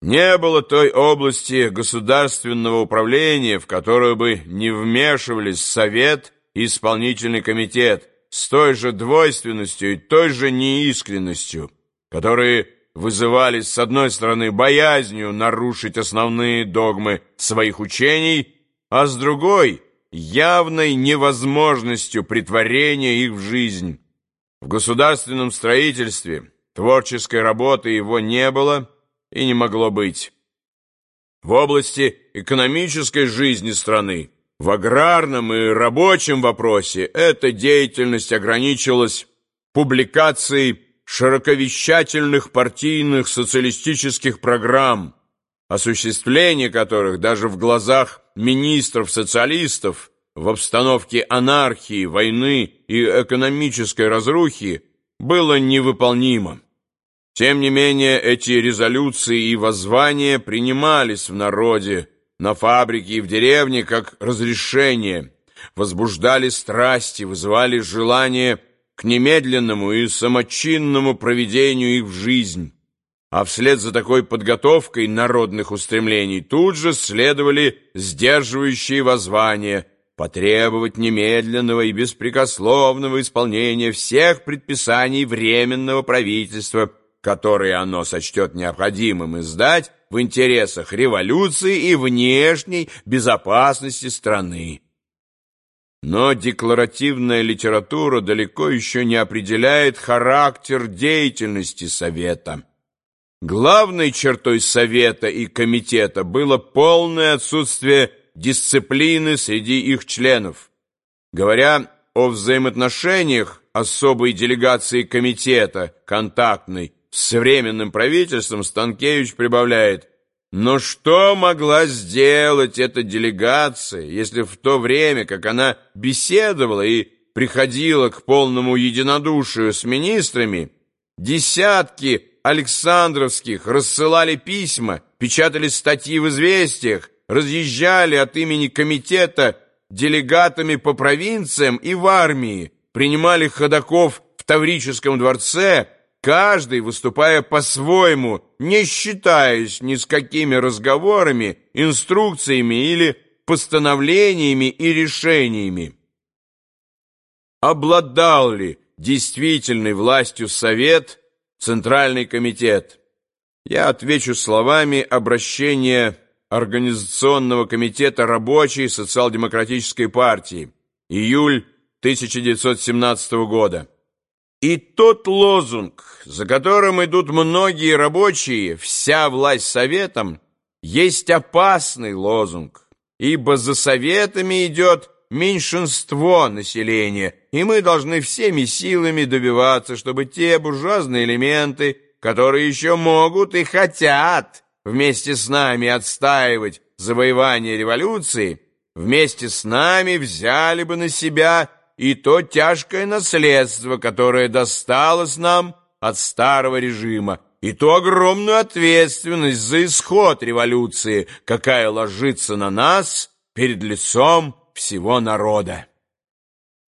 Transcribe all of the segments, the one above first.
Не было той области государственного управления, в которую бы не вмешивались Совет и Исполнительный комитет с той же двойственностью и той же неискренностью, которые вызывались, с одной стороны, боязнью нарушить основные догмы своих учений, а с другой — явной невозможностью притворения их в жизнь. В государственном строительстве творческой работы его не было и не могло быть. В области экономической жизни страны, в аграрном и рабочем вопросе эта деятельность ограничилась публикацией широковещательных партийных социалистических программ, осуществление которых даже в глазах министров-социалистов в обстановке анархии, войны и экономической разрухи было невыполнимо. Тем не менее, эти резолюции и воззвания принимались в народе, на фабрике и в деревне как разрешение, возбуждали страсти, вызывали желание к немедленному и самочинному проведению их в жизнь. А вслед за такой подготовкой народных устремлений тут же следовали сдерживающие воззвания потребовать немедленного и беспрекословного исполнения всех предписаний Временного правительства, которые оно сочтет необходимым издать в интересах революции и внешней безопасности страны. Но декларативная литература далеко еще не определяет характер деятельности Совета. Главной чертой Совета и Комитета было полное отсутствие дисциплины среди их членов. Говоря о взаимоотношениях особой делегации Комитета, контактной, с Временным правительством, Станкевич прибавляет – но что могла сделать эта делегация, если в то время, как она беседовала и приходила к полному единодушию с министрами, десятки Александровских рассылали письма, печатали статьи в «Известиях», разъезжали от имени комитета делегатами по провинциям и в армии, принимали ходаков в Таврическом дворце, каждый выступая по-своему, не считаясь ни с какими разговорами, инструкциями или постановлениями и решениями. Обладал ли действительной властью Совет, Центральный комитет? Я отвечу словами обращения Организационного комитета рабочей социал-демократической партии, июль 1917 года. И тот лозунг, за которым идут многие рабочие, вся власть советом, есть опасный лозунг, ибо за советами идет меньшинство населения, и мы должны всеми силами добиваться, чтобы те буржуазные элементы, которые еще могут и хотят вместе с нами отстаивать завоевание революции, вместе с нами взяли бы на себя и то тяжкое наследство, которое досталось нам от старого режима, и ту огромную ответственность за исход революции, какая ложится на нас перед лицом всего народа.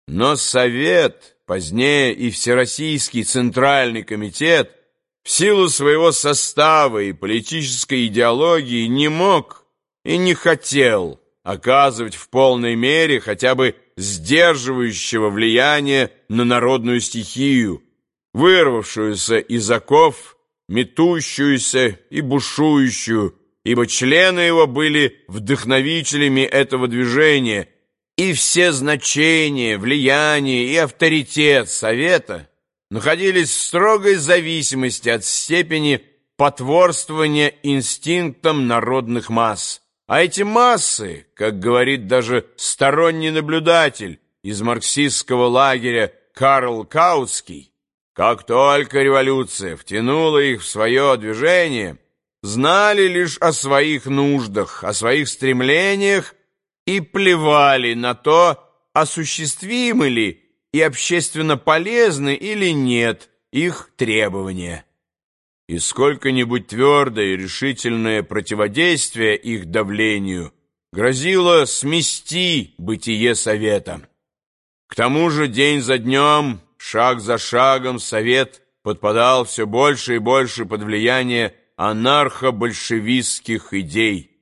Но Совет, позднее и Всероссийский Центральный комитет, в силу своего состава и политической идеологии не мог и не хотел оказывать в полной мере хотя бы сдерживающего влияния на народную стихию, вырвавшуюся из оков, метущуюся и бушующую, ибо члены его были вдохновителями этого движения, и все значения, влияние и авторитет Совета находились в строгой зависимости от степени потворствования инстинктам народных масс. А эти массы, как говорит даже сторонний наблюдатель из марксистского лагеря Карл Каутский, как только революция втянула их в свое движение, знали лишь о своих нуждах, о своих стремлениях и плевали на то, осуществимы ли и общественно полезны или нет их требования и сколько-нибудь твердое и решительное противодействие их давлению грозило смести бытие Совета. К тому же день за днем, шаг за шагом Совет подпадал все больше и больше под влияние анархо-большевистских идей.